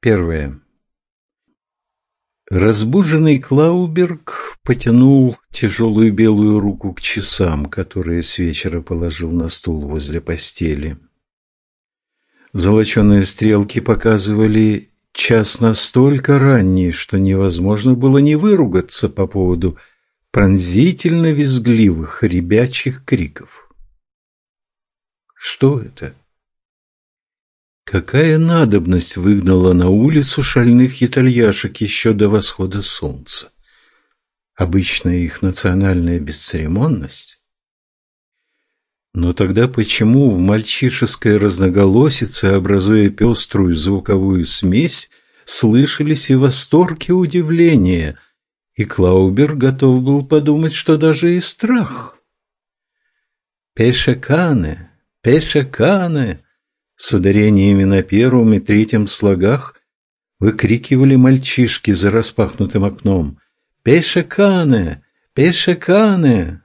Первое. Разбуженный Клауберг потянул тяжелую белую руку к часам, которые с вечера положил на стул возле постели. Золоченые стрелки показывали час настолько ранний, что невозможно было не выругаться по поводу пронзительно визгливых ребячьих криков. Что это? Какая надобность выгнала на улицу шальных итальяшек еще до восхода солнца? Обычная их национальная бесцеремонность? Но тогда почему в мальчишеской разноголосице, образуя пеструю звуковую смесь, слышались и восторг, и удивление, и Клаубер готов был подумать, что даже и страх? «Пешекане! Пешекане!» С ударениями на первом и третьем слогах выкрикивали мальчишки за распахнутым окном «Пешекане! Пешекане!»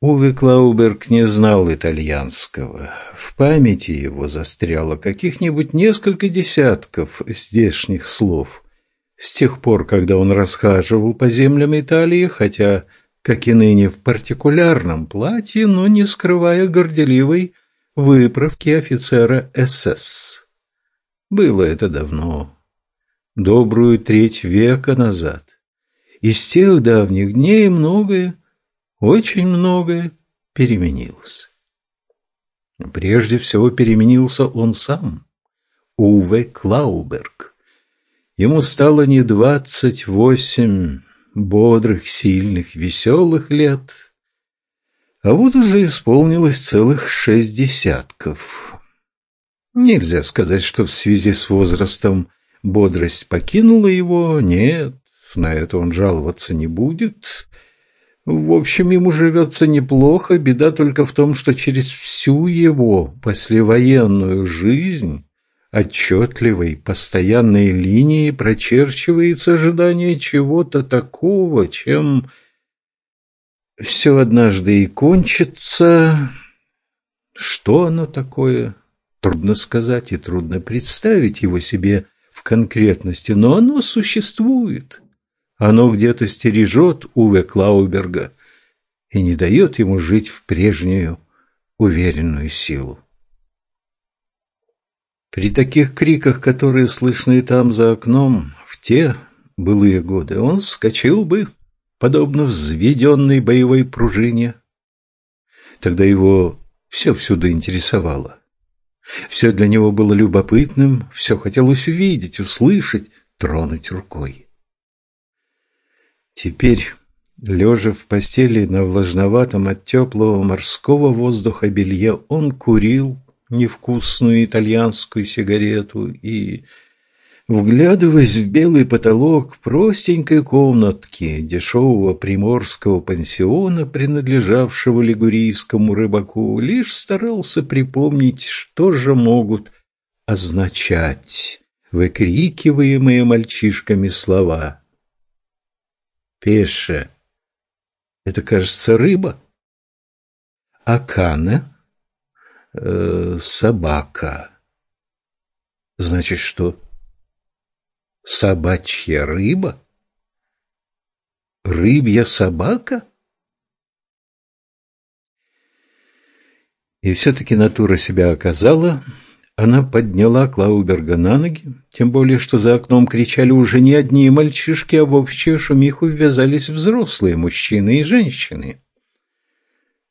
Уве Клауберг не знал итальянского. В памяти его застряло каких-нибудь несколько десятков здешних слов. С тех пор, когда он расхаживал по землям Италии, хотя, как и ныне, в партикулярном платье, но не скрывая горделивой выправки офицера СС. Было это давно, добрую треть века назад. Из тех давних дней многое, очень многое переменилось. Прежде всего переменился он сам, Уве Клауберг. Ему стало не двадцать восемь бодрых, сильных, веселых лет, а вот уже исполнилось целых шесть десятков. Нельзя сказать, что в связи с возрастом бодрость покинула его. Нет, на это он жаловаться не будет. В общем, ему живется неплохо. Беда только в том, что через всю его послевоенную жизнь отчетливой, постоянной линией прочерчивается ожидание чего-то такого, чем все однажды и кончится. Что оно такое? Трудно сказать и трудно представить его себе в конкретности, но оно существует. Оно где-то стережет Уве Клауберга и не дает ему жить в прежнюю уверенную силу. При таких криках, которые слышны там за окном, в те былые годы, он вскочил бы подобно взведенной боевой пружине. Тогда его все всюду интересовало. Все для него было любопытным, все хотелось увидеть, услышать, тронуть рукой. Теперь, лежа в постели на влажноватом от теплого морского воздуха белье, он курил невкусную итальянскую сигарету и Вглядываясь в белый потолок простенькой комнатки дешевого приморского пансиона, принадлежавшего лигурийскому рыбаку, лишь старался припомнить, что же могут означать выкрикиваемые мальчишками слова. Пеше — это, кажется, рыба. Акана э, — собака. Значит, что? Собачья рыба? Рыбья собака? И все-таки натура себя оказала. Она подняла Клауберга на ноги, тем более, что за окном кричали уже не одни мальчишки, а в общую шумиху ввязались взрослые мужчины и женщины.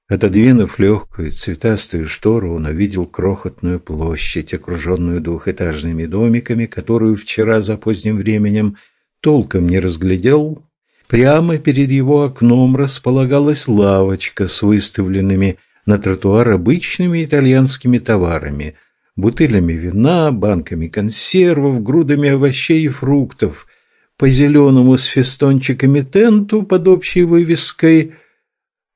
Отодвинув легкую цветастую штору, он увидел крохотную площадь, окруженную двухэтажными домиками, которую вчера за поздним временем толком не разглядел. Прямо перед его окном располагалась лавочка с выставленными на тротуар обычными итальянскими товарами – бутылями вина, банками консервов, грудами овощей и фруктов, по зеленому с фестончиками тенту под общей вывеской –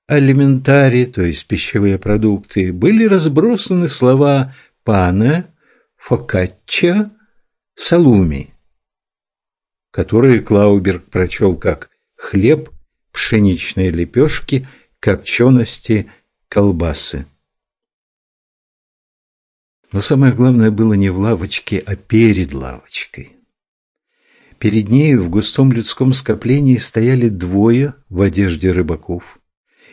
алиментарии, то есть пищевые продукты, были разбросаны слова «пана», «фокачча», «салуми», которые Клауберг прочел как «хлеб», «пшеничные лепешки», «копчености», «колбасы». Но самое главное было не в лавочке, а перед лавочкой. Перед нею в густом людском скоплении стояли двое в одежде рыбаков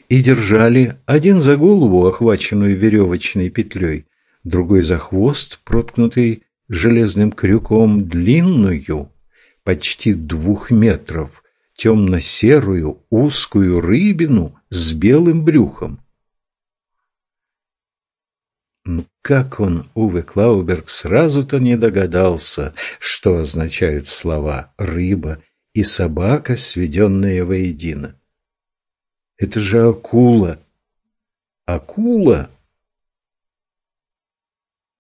и держали один за голову, охваченную веревочной петлей, другой за хвост, проткнутый железным крюком, длинную, почти двух метров, темно-серую узкую рыбину с белым брюхом. Ну, как он, Уве Клауберг, сразу-то не догадался, что означают слова «рыба» и «собака», сведенные воедино. Это же акула. Акула!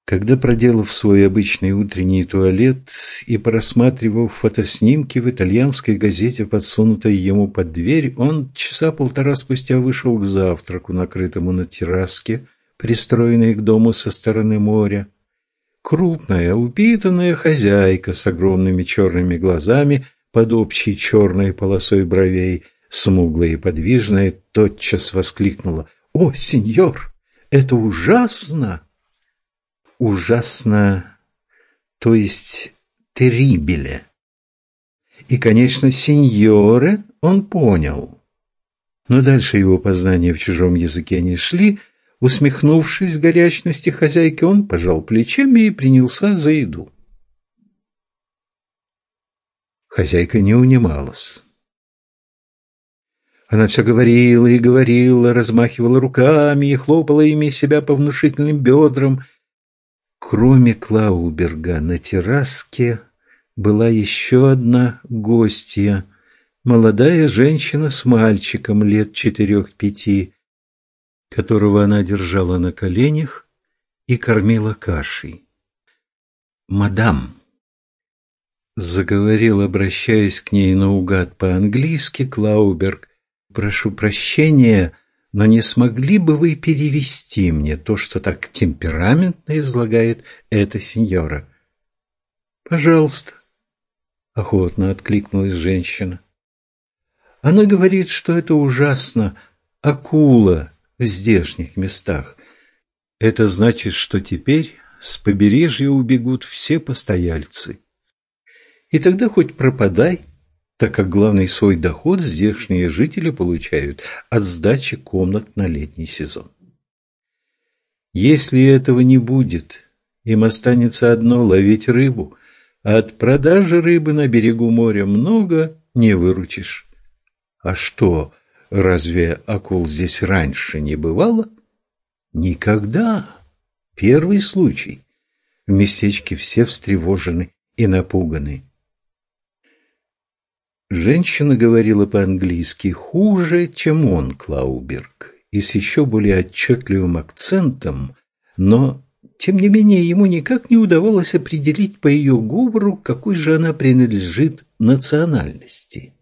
Когда, проделав свой обычный утренний туалет и просматривав фотоснимки в итальянской газете, подсунутой ему под дверь, он часа полтора спустя вышел к завтраку, накрытому на терраске, пристроенной к дому со стороны моря. Крупная, упитанная хозяйка с огромными черными глазами под общей черной полосой бровей, смуглая и подвижная, тотчас воскликнула «О, сеньор, это ужасно!» ужасно, то есть терибеле. И, конечно, сеньоре он понял. Но дальше его познания в чужом языке не шли. Усмехнувшись горячности хозяйки, он пожал плечами и принялся за еду. Хозяйка не унималась. Она все говорила и говорила, размахивала руками и хлопала ими себя по внушительным бедрам – Кроме Клауберга на терраске была еще одна гостья, молодая женщина с мальчиком лет четырех-пяти, которого она держала на коленях и кормила кашей. «Мадам», — заговорил, обращаясь к ней наугад по-английски, Клауберг, — «прошу прощения, — но не смогли бы вы перевести мне то, что так темпераментно излагает эта сеньора? Пожалуйста, охотно откликнулась женщина. Она говорит, что это ужасно, акула в здешних местах. Это значит, что теперь с побережья убегут все постояльцы. И тогда хоть пропадай, так как главный свой доход здешние жители получают от сдачи комнат на летний сезон. Если этого не будет, им останется одно – ловить рыбу, а от продажи рыбы на берегу моря много не выручишь. А что, разве акул здесь раньше не бывало? Никогда. Первый случай. В местечке все встревожены и напуганы. Женщина говорила по-английски хуже, чем он, Клауберг, и с еще более отчетливым акцентом, но, тем не менее, ему никак не удавалось определить по ее говору, какой же она принадлежит национальности.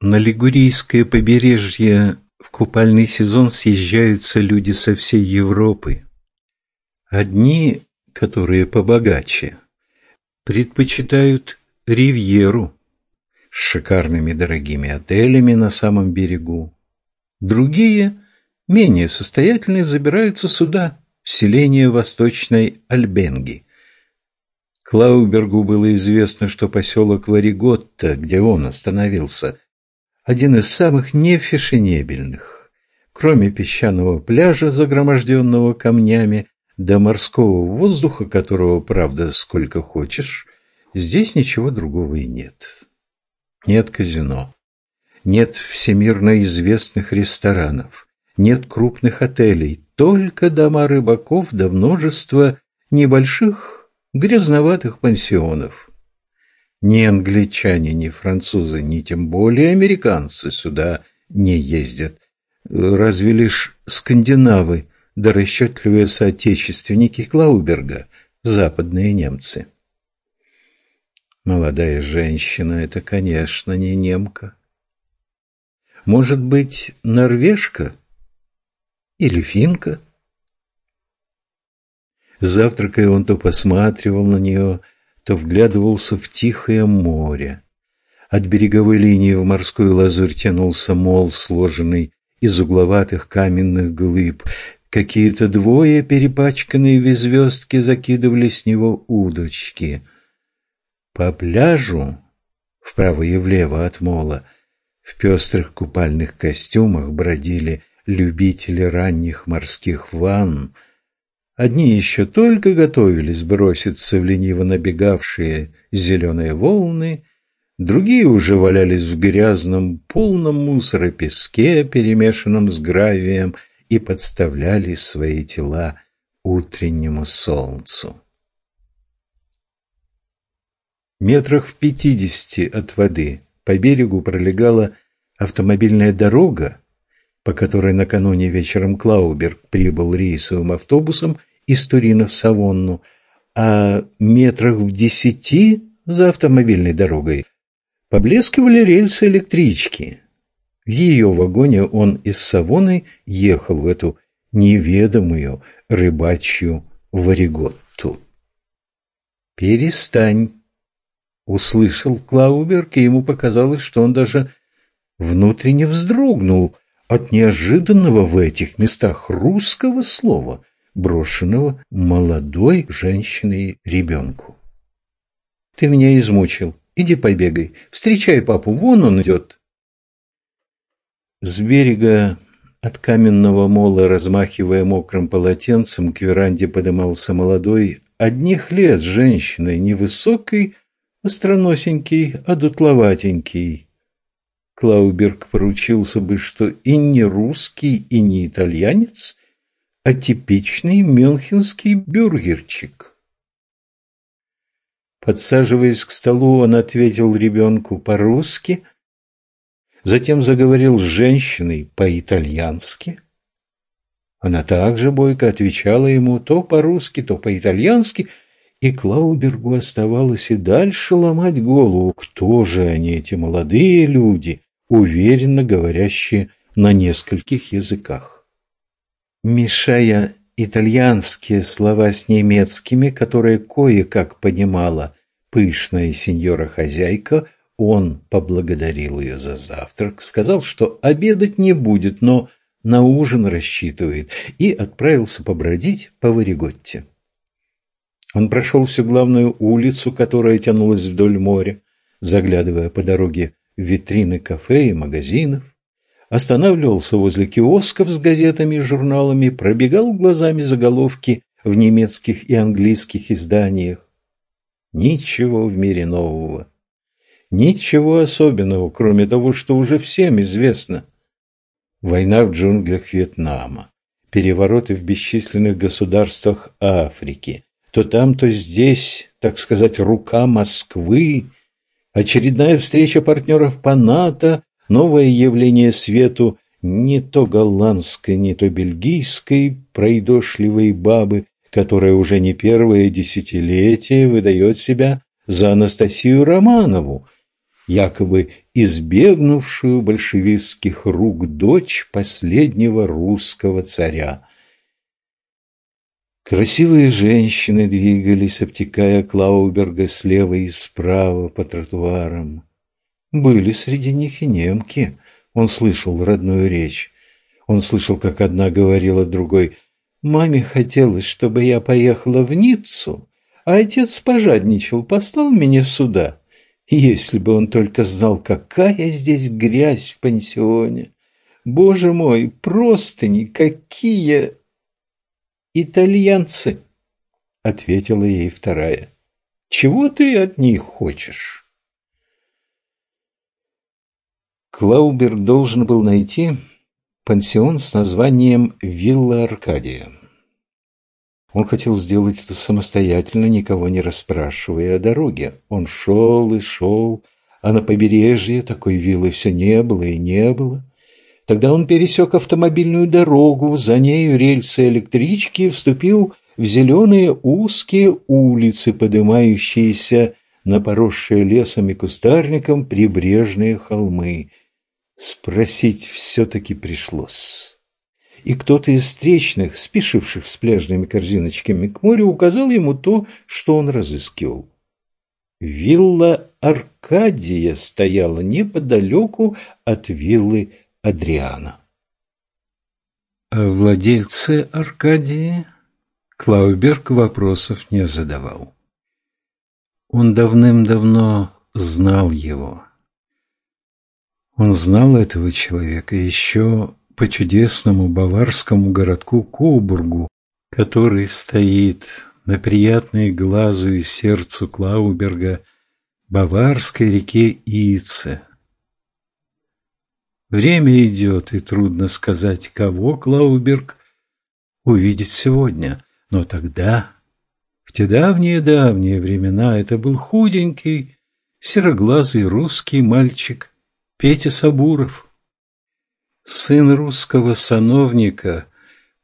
На Лигурийское побережье в купальный сезон съезжаются люди со всей Европы. Одни, которые побогаче, предпочитают ривьеру, с шикарными дорогими отелями на самом берегу. Другие, менее состоятельные, забираются сюда, в селение Восточной Альбенги. Клаубергу было известно, что поселок Вариготта, где он остановился, один из самых нефешенебельных. Кроме песчаного пляжа, загроможденного камнями, до морского воздуха, которого, правда, сколько хочешь, здесь ничего другого и нет нет казино, нет всемирно известных ресторанов, нет крупных отелей, только дома рыбаков да множество небольших грязноватых пансионов. Ни англичане, ни французы, ни тем более американцы сюда не ездят. Разве лишь скандинавы да расчетливые соотечественники Клауберга, западные немцы. Молодая женщина – это, конечно, не немка. Может быть, норвежка или финка? Завтракая, он то посматривал на нее, то вглядывался в тихое море. От береговой линии в морскую лазурь тянулся мол, сложенный из угловатых каменных глыб. Какие-то двое, перепачканные в звездке, закидывали с него удочки. По пляжу, вправо и влево от мола, в пестрых купальных костюмах бродили любители ранних морских ванн. Одни еще только готовились броситься в лениво набегавшие зеленые волны, другие уже валялись в грязном, полном мусора песке, перемешанном с гравием, и подставляли свои тела утреннему солнцу. Метрах в пятидесяти от воды по берегу пролегала автомобильная дорога, по которой накануне вечером Клауберг прибыл рейсовым автобусом из Турина в Савонну, а метрах в десяти за автомобильной дорогой поблескивали рельсы электрички. В ее вагоне он из Савоны ехал в эту неведомую рыбачью вариготту. «Перестань!» — услышал Клауберг, и ему показалось, что он даже внутренне вздрогнул — от неожиданного в этих местах русского слова, брошенного молодой женщиной ребенку. «Ты меня измучил. Иди побегай. Встречай папу. Вон он идет». С берега от каменного мола, размахивая мокрым полотенцем, к веранде подымался молодой, одних лет женщиной, невысокой, остроносенький, а дутловатенький. Клауберг поручился бы, что и не русский, и не итальянец, а типичный мюнхенский бюргерчик. Подсаживаясь к столу, он ответил ребенку по-русски, затем заговорил с женщиной по-итальянски. Она также бойко отвечала ему то по-русски, то по-итальянски, и Клаубергу оставалось и дальше ломать голову, кто же они, эти молодые люди, уверенно говорящие на нескольких языках. Мешая итальянские слова с немецкими, которые кое-как понимала пышная сеньора-хозяйка, он поблагодарил ее за завтрак, сказал, что обедать не будет, но на ужин рассчитывает, и отправился побродить по Вариготте. Он прошел всю главную улицу, которая тянулась вдоль моря, заглядывая по дороге витрины кафе и магазинов, останавливался возле киосков с газетами и журналами, пробегал глазами заголовки в немецких и английских изданиях. Ничего в мире нового. Ничего особенного, кроме того, что уже всем известно. Война в джунглях Вьетнама, перевороты в бесчисленных государствах Африки, то там, то здесь, так сказать, рука Москвы Очередная встреча партнеров по НАТО, новое явление свету не то голландской, не то бельгийской пройдошливой бабы, которая уже не первое десятилетие выдает себя за Анастасию Романову, якобы избегнувшую большевистских рук дочь последнего русского царя. Красивые женщины двигались, обтекая Клауберга слева и справа по тротуарам. Были среди них и немки. Он слышал родную речь. Он слышал, как одна говорила другой, «Маме хотелось, чтобы я поехала в Ниццу, а отец пожадничал, послал меня сюда. Если бы он только знал, какая здесь грязь в пансионе! Боже мой, просто никакие!» «Итальянцы», — ответила ей вторая. «Чего ты от них хочешь?» Клаубер должен был найти пансион с названием «Вилла Аркадия». Он хотел сделать это самостоятельно, никого не расспрашивая о дороге. Он шел и шел, а на побережье такой виллы все не было и не было. Тогда он пересек автомобильную дорогу, за нею рельсы электрички, вступил в зеленые узкие улицы, поднимающиеся на поросшие лесом и кустарником прибрежные холмы. Спросить все-таки пришлось. И кто-то из встречных, спешивших с пляжными корзиночками к морю, указал ему то, что он разыскивал. Вилла Аркадия стояла неподалеку от виллы Адриана. владельце Аркадии Клауберг вопросов не задавал. Он давным-давно знал его. Он знал этого человека еще по чудесному баварскому городку Коубургу, который стоит на приятной глазу и сердцу Клауберга баварской реке Ице. Время идет, и трудно сказать, кого Клауберг увидит сегодня. Но тогда, в те давние-давние времена, это был худенький, сероглазый русский мальчик Петя Сабуров, сын русского сановника,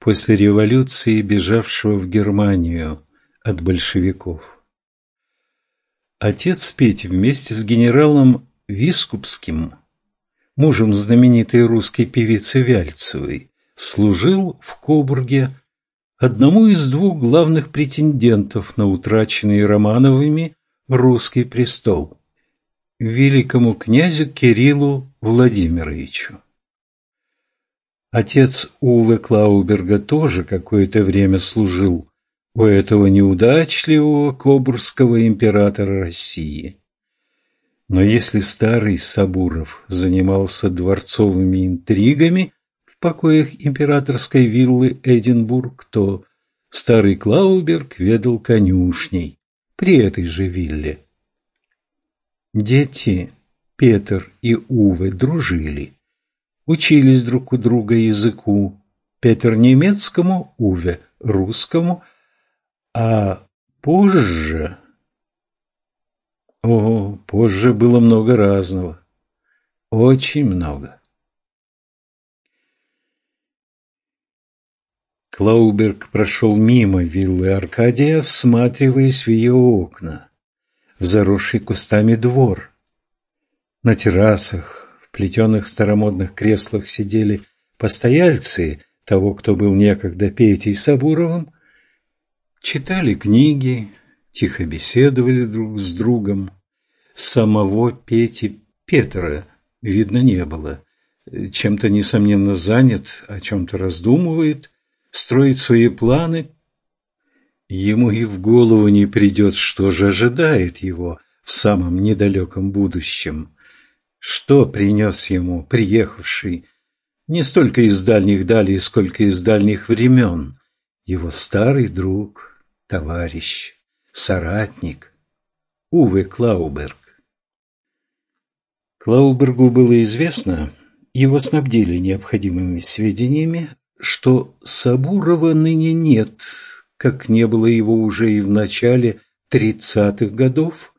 после революции бежавшего в Германию от большевиков. Отец Пети вместе с генералом Вискупским, мужем знаменитой русской певицы Вяльцевой, служил в Кобурге одному из двух главных претендентов на утраченный Романовыми русский престол – великому князю Кириллу Владимировичу. Отец Уве Клауберга тоже какое-то время служил у этого неудачливого кобурского императора России. Но если старый Сабуров занимался дворцовыми интригами в покоях императорской виллы Эдинбург, то старый Клауберг ведал конюшней при этой же вилле. Дети Петр и Уве дружили, учились друг у друга языку, Петр немецкому, Уве русскому, а позже... О, позже было много разного. Очень много. Клауберг прошел мимо виллы Аркадия, всматриваясь в ее окна, в заросший кустами двор. На террасах, в плетеных старомодных креслах сидели постояльцы того, кто был некогда Петей Сабуровым, Читали книги, тихо беседовали друг с другом. Самого Пети Петра видно не было. Чем-то, несомненно, занят, о чем-то раздумывает, строит свои планы. Ему и в голову не придет, что же ожидает его в самом недалеком будущем. Что принес ему приехавший не столько из дальних далей, сколько из дальних времен его старый друг – товарищ, соратник Уве Клауберг. Клаубергу было известно, его снабдили необходимыми сведениями, что Сабурова ныне нет, как не было его уже и в начале тридцатых годов.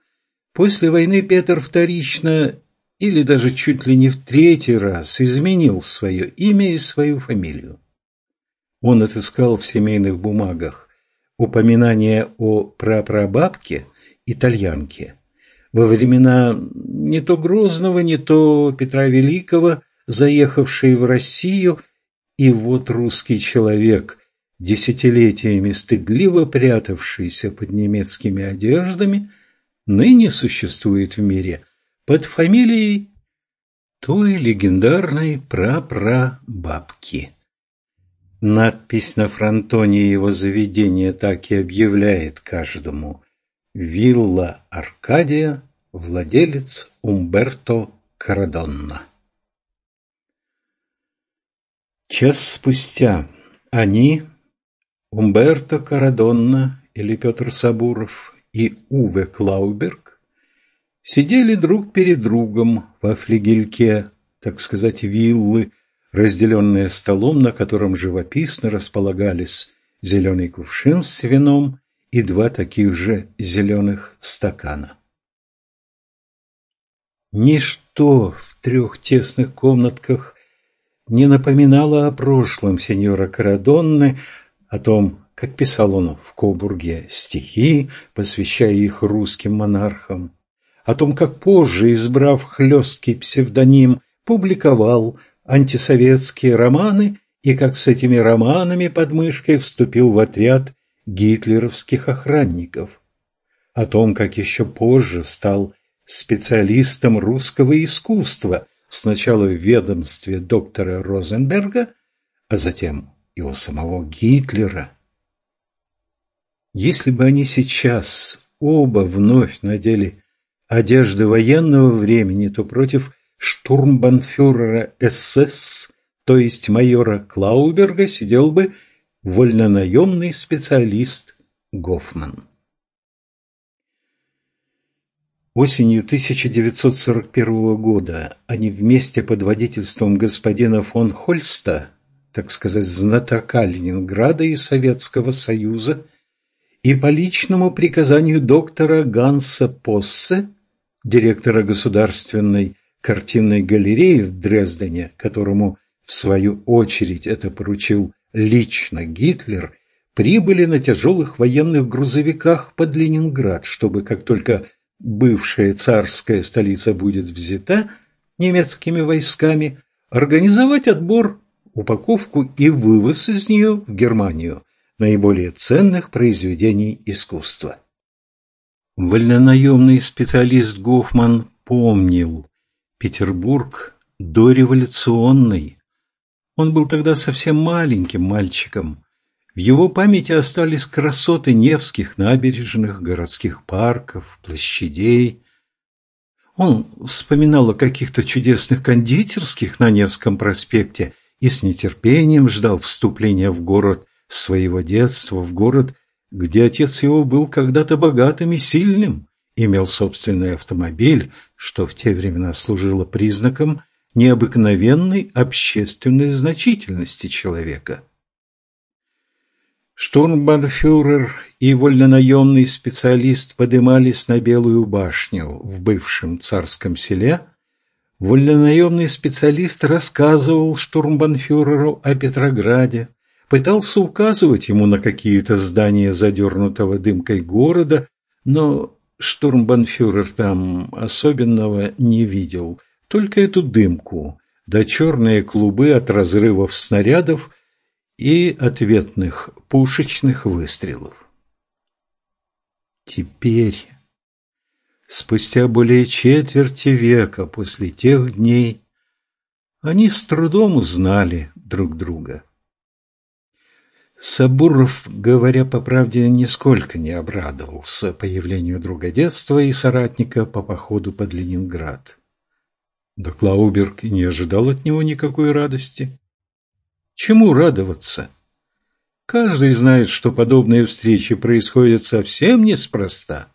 После войны Петр вторично или даже чуть ли не в третий раз изменил свое имя и свою фамилию. Он отыскал в семейных бумагах упоминание о прапрабабке, итальянке, во времена не то Грозного, не то Петра Великого, заехавшей в Россию, и вот русский человек, десятилетиями стыдливо прятавшийся под немецкими одеждами, ныне существует в мире под фамилией той легендарной прапрабабки. Надпись на фронтоне его заведения так и объявляет каждому «Вилла Аркадия, владелец Умберто Карадонна». Час спустя они, Умберто Карадонна или Петр Сабуров и Уве Клауберг, сидели друг перед другом во флигельке, так сказать, виллы, разделенная столом, на котором живописно располагались зеленый кувшин с вином и два таких же зеленых стакана. Ничто в трех тесных комнатках не напоминало о прошлом сеньора Карадонны, о том, как писал он в Кобурге стихи, посвящая их русским монархам, о том, как позже, избрав хлесткий псевдоним, публиковал антисоветские романы и как с этими романами под мышкой вступил в отряд гитлеровских охранников. О том, как еще позже стал специалистом русского искусства, сначала в ведомстве доктора Розенберга, а затем и у самого Гитлера. Если бы они сейчас оба вновь надели одежды военного времени, то против штурмбанфюрера СС, то есть майора Клауберга, сидел бы вольнонаемный специалист Гофман. Осенью 1941 года они вместе под водительством господина фон Хольста, так сказать, знатока Ленинграда и Советского Союза, и по личному приказанию доктора Ганса Поссе, директора Государственной картинной галереи в Дрездене, которому, в свою очередь, это поручил лично Гитлер, прибыли на тяжелых военных грузовиках под Ленинград, чтобы, как только бывшая царская столица будет взята немецкими войсками, организовать отбор, упаковку и вывоз из нее в Германию наиболее ценных произведений искусства. Вольнонаемный специалист Гофман помнил Петербург дореволюционный. Он был тогда совсем маленьким мальчиком, в его памяти остались красоты Невских набережных, городских парков, площадей. Он вспоминал о каких-то чудесных кондитерских на Невском проспекте и с нетерпением ждал вступления в город своего детства, в город, где отец его был когда-то богатым и сильным, имел собственный автомобиль, что в те времена служило признаком необыкновенной общественной значительности человека. Штурмбанфюрер и вольнонаемный специалист подымались на Белую башню в бывшем царском селе. Вольнонаемный специалист рассказывал штурмбанфюреру о Петрограде, пытался указывать ему на какие-то здания задернутого дымкой города, но штурмбанфюрер там особенного не видел, только эту дымку, да черные клубы от разрывов снарядов – и ответных пушечных выстрелов. Теперь, спустя более четверти века после тех дней, они с трудом узнали друг друга. Сабуров, говоря по правде, нисколько не обрадовался появлению друга детства и соратника по походу под Ленинград. Да Клауберг не ожидал от него никакой радости. Чему радоваться? Каждый знает, что подобные встречи происходят совсем неспроста.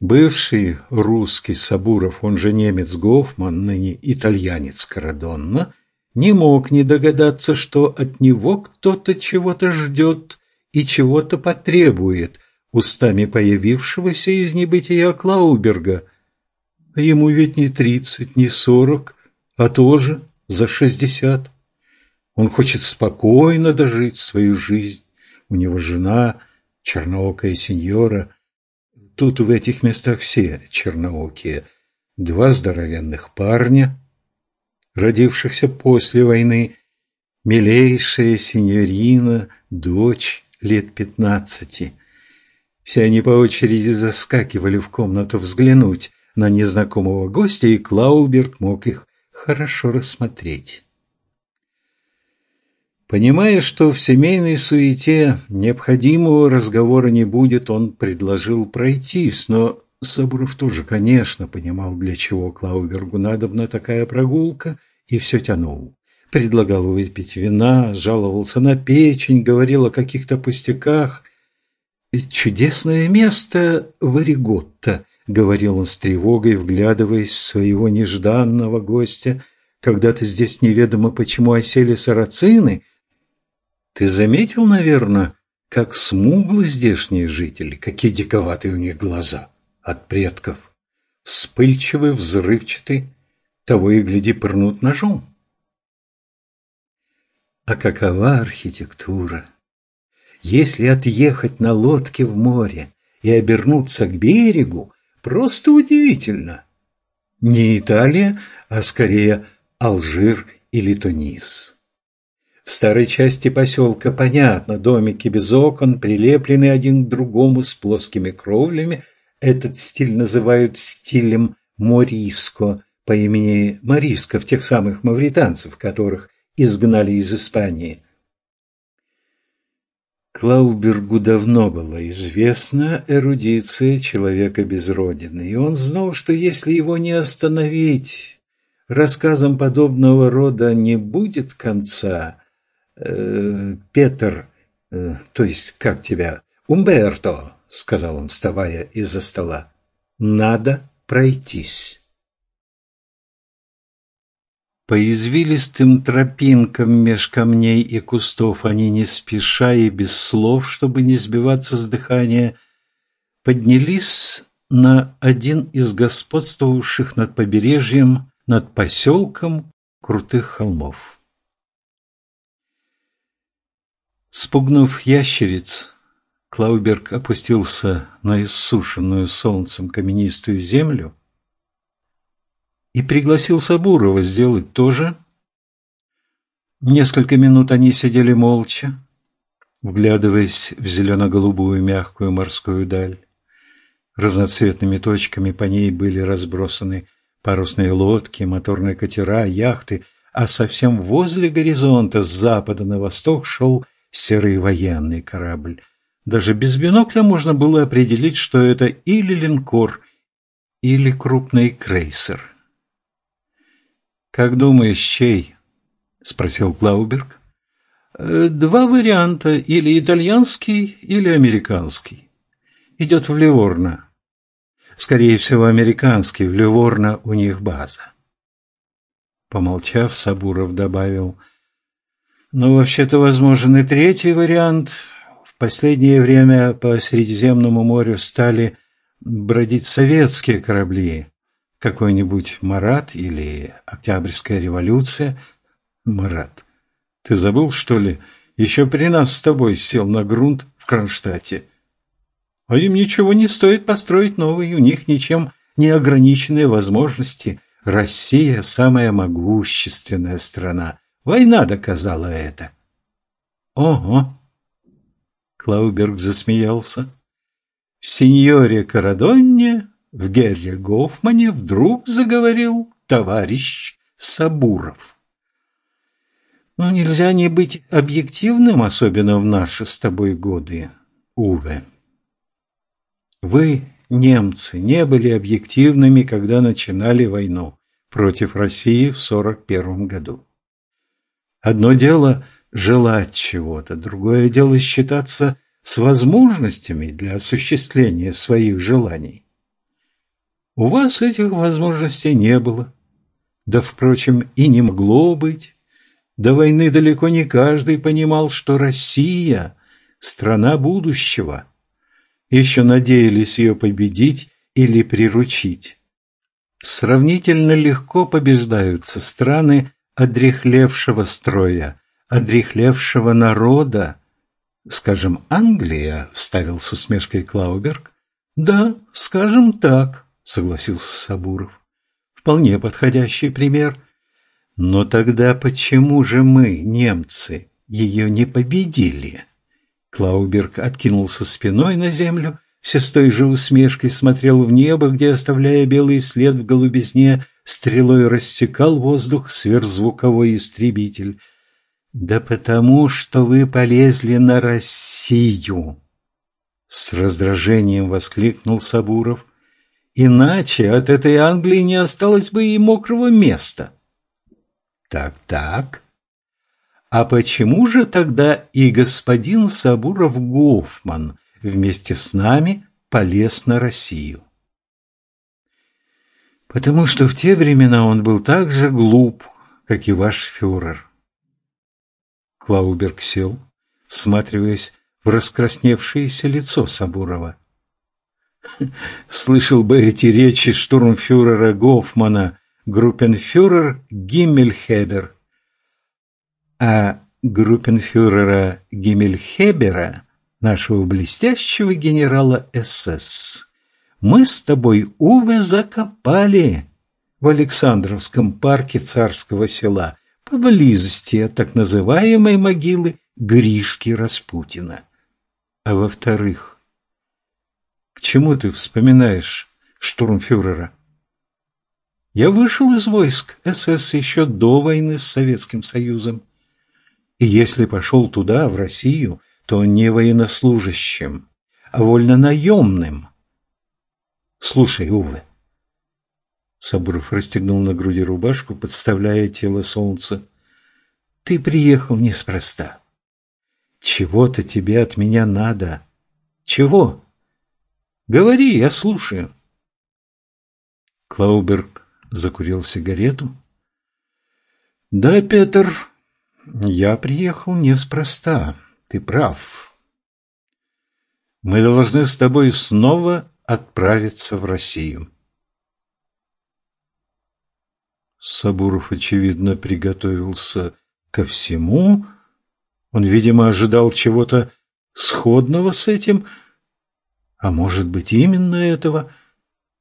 Бывший русский Сабуров, он же немец Гофман, ныне итальянец Карадонна, не мог не догадаться, что от него кто-то чего-то ждет и чего-то потребует, устами появившегося из небытия Клауберга. Ему ведь не тридцать, не сорок, а тоже за шестьдесят. Он хочет спокойно дожить свою жизнь. У него жена, черноокая сеньора. Тут в этих местах все черноокие. Два здоровенных парня, родившихся после войны, милейшая сеньорина, дочь лет пятнадцати. Все они по очереди заскакивали в комнату взглянуть на незнакомого гостя, и Клауберг мог их хорошо рассмотреть. Понимая, что в семейной суете необходимого разговора не будет, он предложил пройтись, но Сабуров тоже, конечно, понимал, для чего Клаубергу надобна такая прогулка, и все тянул. Предлагал выпить вина, жаловался на печень, говорил о каких-то пустяках. «Чудесное место Вариготта», — говорил он с тревогой, вглядываясь в своего нежданного гостя. «Когда-то здесь неведомо почему осели сарацины», — ты заметил, наверное, как смуглы здешние жители, какие диковатые у них глаза от предков. Вспыльчивые, взрывчатые, того и гляди пырнут ножом. А какова архитектура? Если отъехать на лодке в море и обернуться к берегу, просто удивительно. Не Италия, а скорее Алжир или Тунис. В старой части поселка понятно, домики без окон, прилеплены один к другому с плоскими кровлями. Этот стиль называют стилем мориско по имени Мориско, в тех самых мавританцев, которых изгнали из Испании – Клаубергу давно была известна эрудиция человека без родины, и он знал, что если его не остановить, рассказам подобного рода не будет конца. Э, Петр, э, то есть как тебя? Умберто, сказал он, вставая из-за стола. Надо пройтись. По извилистым тропинкам меж камней и кустов они не спеша и без слов, чтобы не сбиваться с дыхания, поднялись на один из господствовавших над побережьем, над поселком крутых холмов. Спугнув ящериц, Клауберг опустился на иссушенную солнцем каменистую землю и пригласил Сабурова сделать то же. Несколько минут они сидели молча, вглядываясь в зелено-голубую мягкую морскую даль. Разноцветными точками по ней были разбросаны парусные лодки, моторные катера, яхты, а совсем возле горизонта с запада на восток шел серый военный корабль. Даже без бинокля можно было определить, что это или линкор, или крупный крейсер. «Как думаешь, чей?» – спросил Клауберг. «Э, «Два варианта, или итальянский, или американский. Идет в Ливорно. Скорее всего, американский, в Ливорно у них база». Помолчав, Сабуров добавил, «Ну, вообще-то возможен и третий вариант. Последнее время по Средиземному морю стали бродить советские корабли, какой-нибудь Марат или Октябрьская революция. Марат, ты забыл, что ли? Еще при нас с тобой сел на грунт в Кронштадте. А им ничего не стоит построить новый, у них ничем не ограниченные возможности. Россия – самая могущественная страна. Война доказала это. Ого! Клауберг засмеялся. В сеньоре Карадонне в Герри Гофмане вдруг заговорил товарищ Сабуров. Но «Ну, нельзя не быть объективным, особенно в наши с тобой годы, Уве. Вы, немцы, не были объективными, когда начинали войну против России в сорок первом году. Одно дело желать чего-то, другое дело считаться с возможностями для осуществления своих желаний. У вас этих возможностей не было. Да, впрочем, и не могло быть. До войны далеко не каждый понимал, что Россия – страна будущего. Еще надеялись ее победить или приручить. Сравнительно легко побеждаются страны одрехлевшего строя, одрехлевшего народа. Скажем, Англия, вставил с усмешкой Клауберг. Да, скажем так согласился Сабуров. Вполне подходящий пример. Но тогда почему же мы, немцы, ее не победили? Клауберг откинулся спиной на землю, все с той же усмешкой смотрел в небо, где, оставляя белый след в голубизне, стрелой рассекал воздух сверхзвуковой истребитель. «Да потому, что вы полезли на Россию!» С раздражением воскликнул Сабуров. Иначе от этой Англии не осталось бы и мокрого места. Так-так. А почему же тогда и господин Сабуров Гофман вместе с нами полез на Россию? Потому что в те времена он был так же глуп, как и ваш фюрер. Клауберг сел, всматриваясь в раскрасневшееся лицо Сабурова. Слышал бы эти речи штурмфюрера Гофмана, группенфюрер Гиммельхебер. А группенфюрера Гиммельхебера, нашего блестящего генерала СС, мы с тобой, Уве, закопали в Александровском парке царского села, поблизости от так называемой могилы Гришки Распутина. А во-вторых, к чему ты вспоминаешь штурмфюрера? Я вышел из войск СС еще до войны с Советским Союзом. И если пошел туда, в Россию, то не военнослужащим, а вольнонаемным. Слушай, Уве. Сабуров расстегнул на груди рубашку, подставляя тело солнцу. Ты приехал неспроста. Чего-то тебе от меня надо. Чего? Говори, я слушаю. Клауберг закурил сигарету. Да, Петр, я приехал неспроста. Ты прав. Мы должны с тобой снова отправиться в Россию. Сабуров, очевидно, приготовился ко всему. Он, видимо, ожидал чего-то сходного с этим, а может быть, именно этого.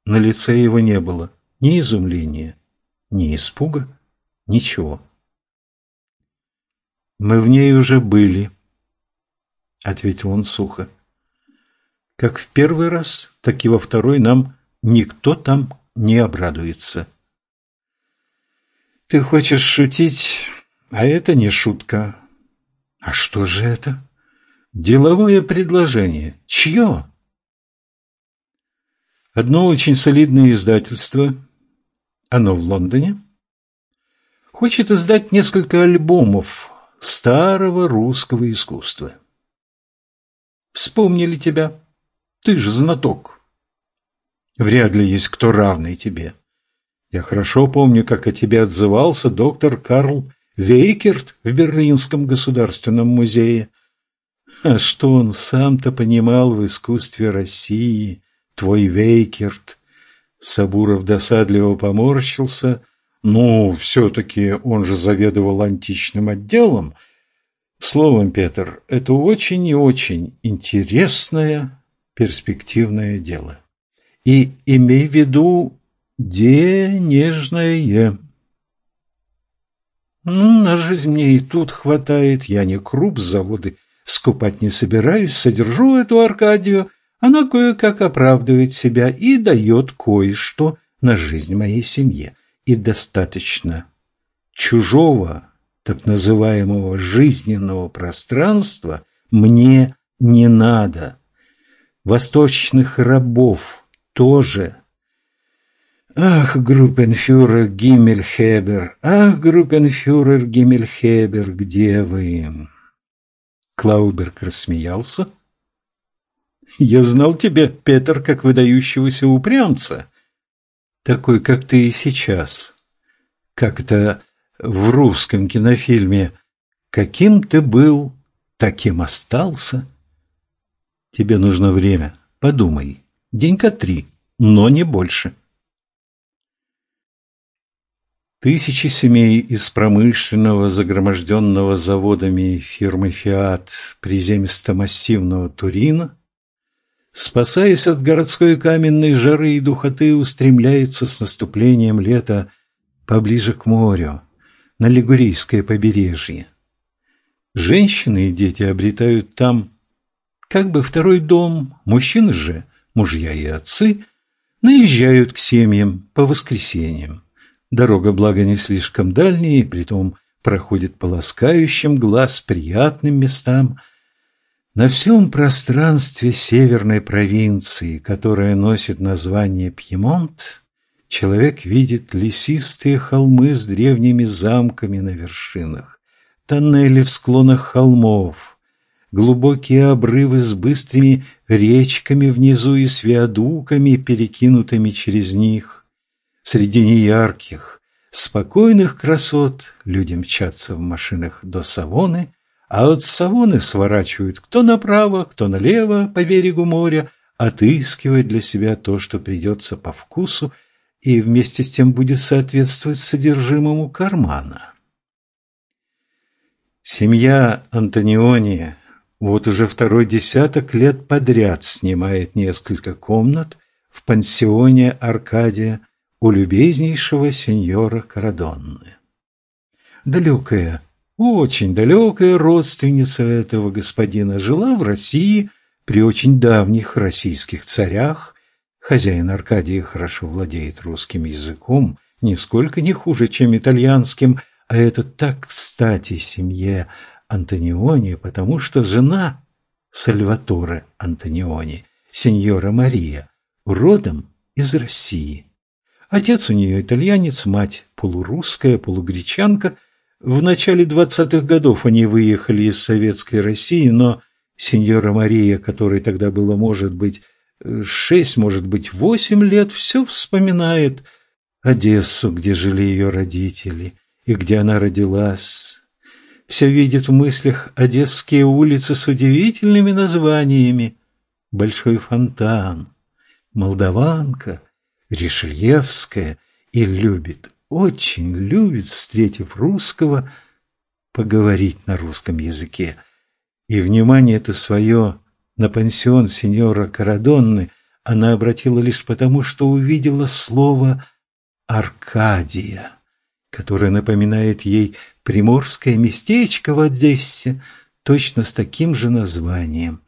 На лице его не было ни изумления, ни испуга, ничего. «Мы в ней уже были», — ответил он сухо. «Как в первый раз, так и во второй нам никто там не обрадуется». «Ты хочешь шутить, а это не шутка». «А что же это?» «Деловое предложение. Чье?» «Одно очень солидное издательство. Оно в Лондоне. Хочет издать несколько альбомов старого русского искусства. Вспомнили тебя. Ты же знаток. Вряд ли есть кто равный тебе. Я хорошо помню, как о тебе отзывался доктор Карл Вейкерт в Берлинском государственном музее. А что он сам-то понимал в искусстве России, твой Вейкерт? Сабуров досадливо поморщился – ну, все-таки он же заведовал античным отделом. Словом, Петр, это очень и очень интересное, перспективное дело. И имей в виду денежное. Ну, на жизнь мне и тут хватает. Я не круп заводы скупать не собираюсь, содержу эту Аркадию. Она кое-как оправдывает себя и дает кое-что на жизнь моей семье и достаточно чужого, так называемого жизненного пространства мне не надо. Восточных рабов тоже. Ах, группенфюрер Гиммельхебер, ах, группенфюрер Гиммельхебер, где вы? Клауберг рассмеялся. Я знал тебя, Петр, как выдающегося упрямца такой, как ты и сейчас. Как-то в русском кинофильме «Каким ты был, таким остался». Тебе нужно время. Подумай. Денька три, но не больше. Тысячи семей из промышленного, загроможденного заводами фирмы «Фиат» приземисто-массивного Турина – спасаясь от городской каменной жары и духоты, устремляются с наступлением лета поближе к морю, на Лигурийское побережье. Женщины и дети обретают там как бы второй дом, мужчины же, мужья и отцы, наезжают к семьям по воскресеньям. Дорога, благо, не слишком дальняя, и притом проходит по ласкающим глаз приятным местам – на всем пространстве северной провинции, которая носит название Пьемонт, человек видит лесистые холмы с древними замками на вершинах, тоннели в склонах холмов, глубокие обрывы с быстрыми речками внизу и с виадуками, перекинутыми через них. Среди неярких, спокойных красот люди мчатся в машинах до Савоны – а от Савоны сворачивают кто направо, кто налево по берегу моря, отыскивая для себя то, что придется по вкусу и вместе с тем будет соответствовать содержимому кармана. Семья Антониони вот уже второй десяток лет подряд снимает несколько комнат в пансионе Аркадия у любезнейшего сеньора Карадонны. Далекая очень далекая родственница этого господина жила в России при очень давних российских царях. Хозяин Аркадии хорошо владеет русским языком, нисколько не хуже, чем итальянским, а это так кстати семье Антониони, потому что жена Сальваторе Антониони, сеньора Мария, родом из России. Отец у нее итальянец, мать полурусская, полугречанка. В начале двадцатых годов они выехали из советской России, но сеньора Мария, которой тогда было, может быть, шесть, может быть, восемь лет, все вспоминает Одессу, где жили ее родители и где она родилась. Все видит в мыслях одесские улицы с удивительными названиями. Большой фонтан, Молдаванка, Ришельевская и любит, очень любит, встретив русского, поговорить на русском языке. И внимание это свое на пансион сеньора Карадонны она обратила лишь потому, что увидела слово «Аркадия», которое напоминает ей приморское местечко в Одессе, точно с таким же названием.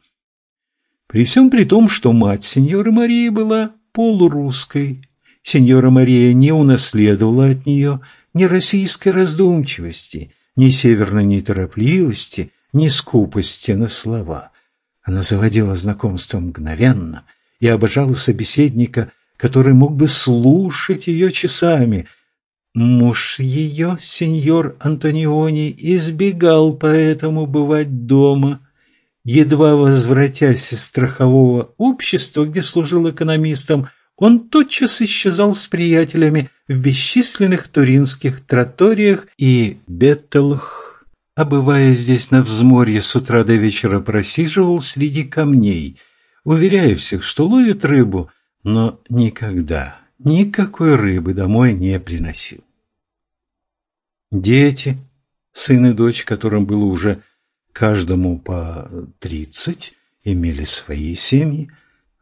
При всем при том, что мать сеньоры Марии была полурусской, сеньора Мария не унаследовала от нее ни российской раздумчивости, ни северной неторопливости, ни скупости на слова. Она заводила знакомство мгновенно и обожала собеседника, который мог бы слушать ее часами. Муж ее, сеньор Антониони, избегал поэтому бывать дома. Едва возвратясь из страхового общества, где служил экономистом, он тотчас исчезал с приятелями в бесчисленных туринских троториях и беттелах а бывая здесь на взморье с утра до вечера просиживал среди камней, уверяя всех, что ловит рыбу, но никогда никакой рыбы домой не приносил. Дети, сын и дочь, которым было уже каждому по тридцать, имели свои семьи,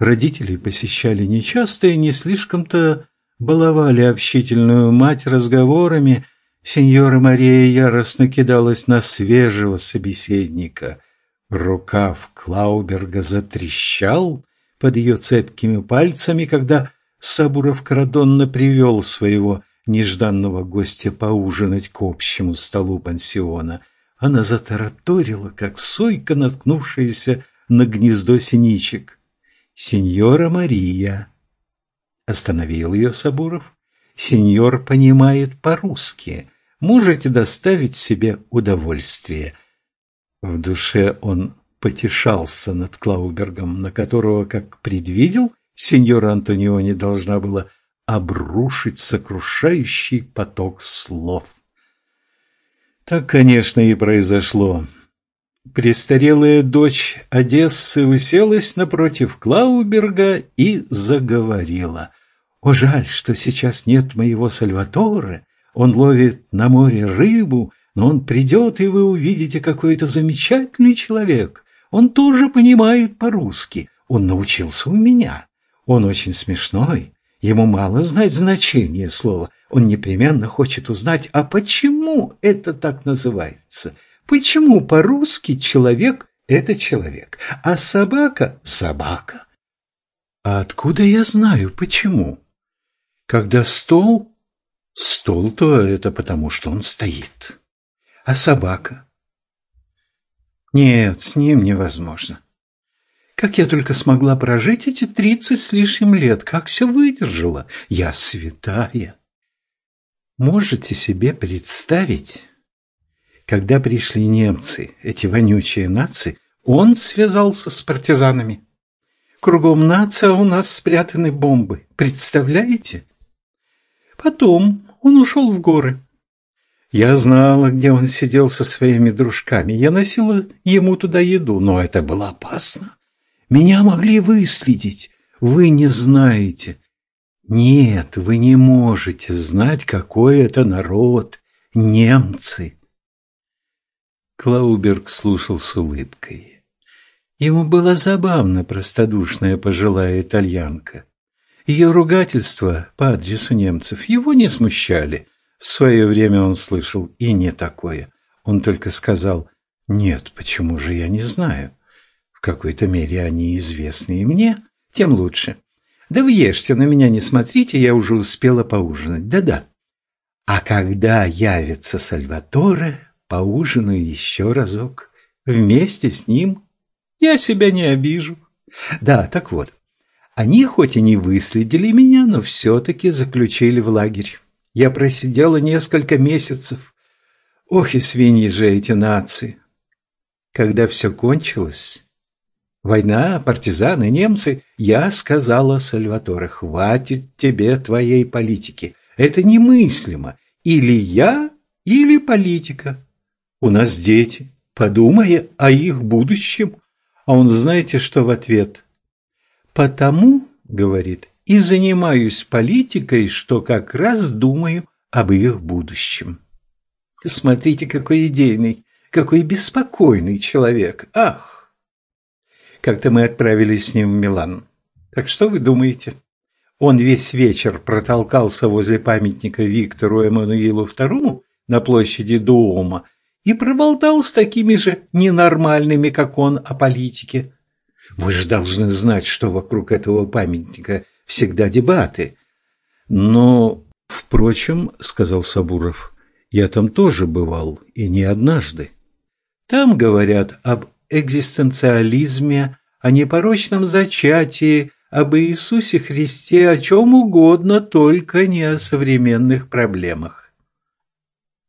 родители посещали нечасто и не слишком-то баловали общительную мать разговорами, Сеньора Мария яростно кидалась на свежего собеседника. Рукав Клауберга затрещал под ее цепкими пальцами, когда Сабуров Крадонно привел своего нежданного гостя поужинать к общему столу пансиона. Она затараторила, как сойка, наткнувшаяся на гнездо синичек. «Сеньора Мария!» Остановил ее Сабуров. «Сеньор понимает по-русски можете доставить себе удовольствие. В душе он потешался над Клаубергом, на которого, как предвидел, сеньора Антониони должна была обрушить сокрушающий поток слов. Так, конечно, и произошло. Престарелая дочь Одессы уселась напротив Клауберга и заговорила. «О, жаль, что сейчас нет моего Сальватора. Он ловит на море рыбу, но он придет, и вы увидите, какой это замечательный человек. Он тоже понимает по-русски. Он научился у меня. Он очень смешной. Ему мало знать значение слова. Он непременно хочет узнать, а почему это так называется? Почему по-русски человек – это человек, а собака – собака? А откуда я знаю, почему? Когда стол Стол-то это потому, что он стоит. А собака? Нет, с ним невозможно. Как я только смогла прожить эти тридцать с лишним лет, как все выдержала. Я святая. Можете себе представить, когда пришли немцы, эти вонючие нации, он связался с партизанами. Кругом нация, у нас спрятаны бомбы. Представляете? Потом он ушел в горы. Я знала, где он сидел со своими дружками. Я носила ему туда еду, но это было опасно. Меня могли выследить. Вы не знаете. Нет, вы не можете знать, какой это народ. Немцы. Клауберг слушал с улыбкой. Ему была забавна простодушная пожилая итальянка. Ее ругательства по адресу немцев его не смущали. В свое время он слышал и не такое. Он только сказал «Нет, почему же я не знаю? Какой-то мере они известны и мне, тем лучше. Да вы ешьте, на меня не смотрите, я уже успела поужинать. Да-да. А когда явится Сальваторе, поужинаю еще разок. Вместе с ним Я себя не обижу. Да, так вот. Они хоть и не выследили меня, но все-таки заключили в лагерь. Я просидела несколько месяцев. Ох и свиньи же эти нации. Когда все кончилось, война, партизаны, немцы, я сказала Сальваторе, хватит тебе твоей политики. Это немыслимо. Или я, или политика. У нас дети. Подумай о их будущем. А он знаете, что в ответ? Потому, говорит, и занимаюсь политикой, что как раз думаю об их будущем. Смотрите, какой идейный, какой беспокойный человек. Ах! Как-то мы отправились с ним в Милан. Так что вы думаете? Он весь вечер протолкался возле памятника Виктору Эммануилу II на площади Дуома и проболтал с такими же ненормальными, как он, о политике. Вы же должны знать, что вокруг этого памятника всегда дебаты. Но, впрочем, сказал Сабуров, я там тоже бывал, и не однажды. Там говорят об экзистенциализме, о непорочном зачатии, об Иисусе Христе, о чем угодно, только не о современных проблемах.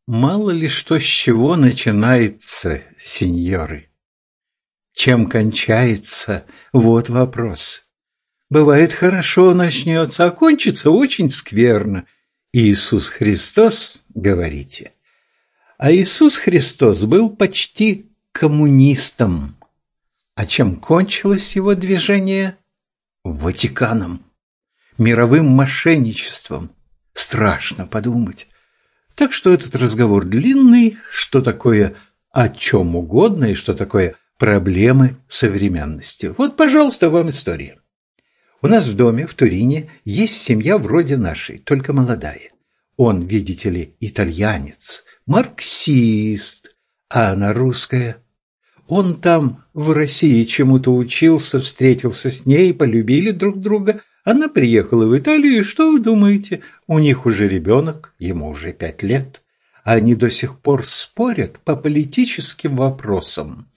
Мало ли что с чего начинается, сеньоры. Чем кончается, вот вопрос. Бывает хорошо начнется, а кончится очень скверно. Иисус Христос, говорите. А Иисус Христос был почти коммунистом. А чем кончилось его движение? Ватиканом, мировым мошенничеством. Страшно подумать. Так что этот разговор длинный, что такое о чем угодно и что такое проблемы современности. Вот, пожалуйста, вам история. У нас в доме в Турине есть семья вроде нашей, только молодая. Он, видите ли, итальянец, марксист, а она русская. Он там в России чему-то учился, встретился с ней, полюбили друг друга. Она приехала в Италию, и что вы думаете? У них уже ребенок, ему уже пять лет. Они до сих пор спорят по политическим вопросам.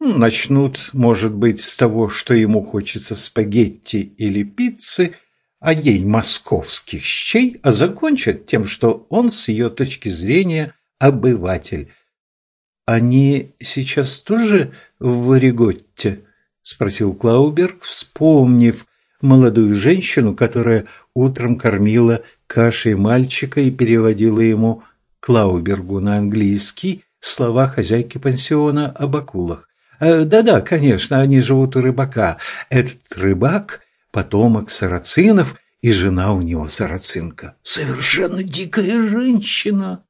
Ну, начнут, может быть, с того, что ему хочется спагетти или пиццы, а ей московских щей, а закончат тем, что он с ее точки зрения обыватель. «Они сейчас тоже в Вариготте?» – спросил Клауберг, вспомнив молодую женщину, которая утром кормила кашей мальчика и переводила ему Клаубергу на английский слова хозяйки пансиона об акулах. Э, да-да, конечно, они живут у рыбака. Этот рыбак – потомок сарацинов, и жена у него сарацинка. Совершенно дикая женщина.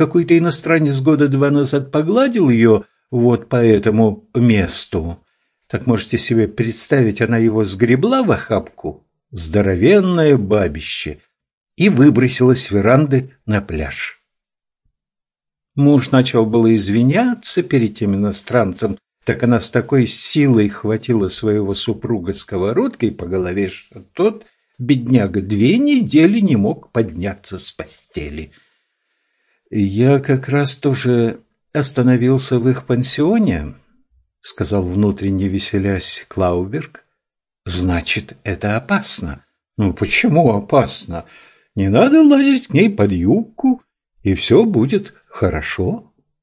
Какой-то иностранец года два назад погладил ее вот по этому месту. Так можете себе представить, она его сгребла в охапку, здоровенное бабище, и выбросила с веранды на пляж. Муж начал было извиняться перед тем иностранцем, так она с такой силой хватила своего супруга сковородкой по голове, что тот, бедняга, две недели не мог подняться с постели. «Я как раз тоже остановился в их пансионе», — сказал внутренне веселясь Клауберг. «Значит, это опасно». «Ну, почему опасно? Не надо лазить к ней под юбку, и все будет хорошо».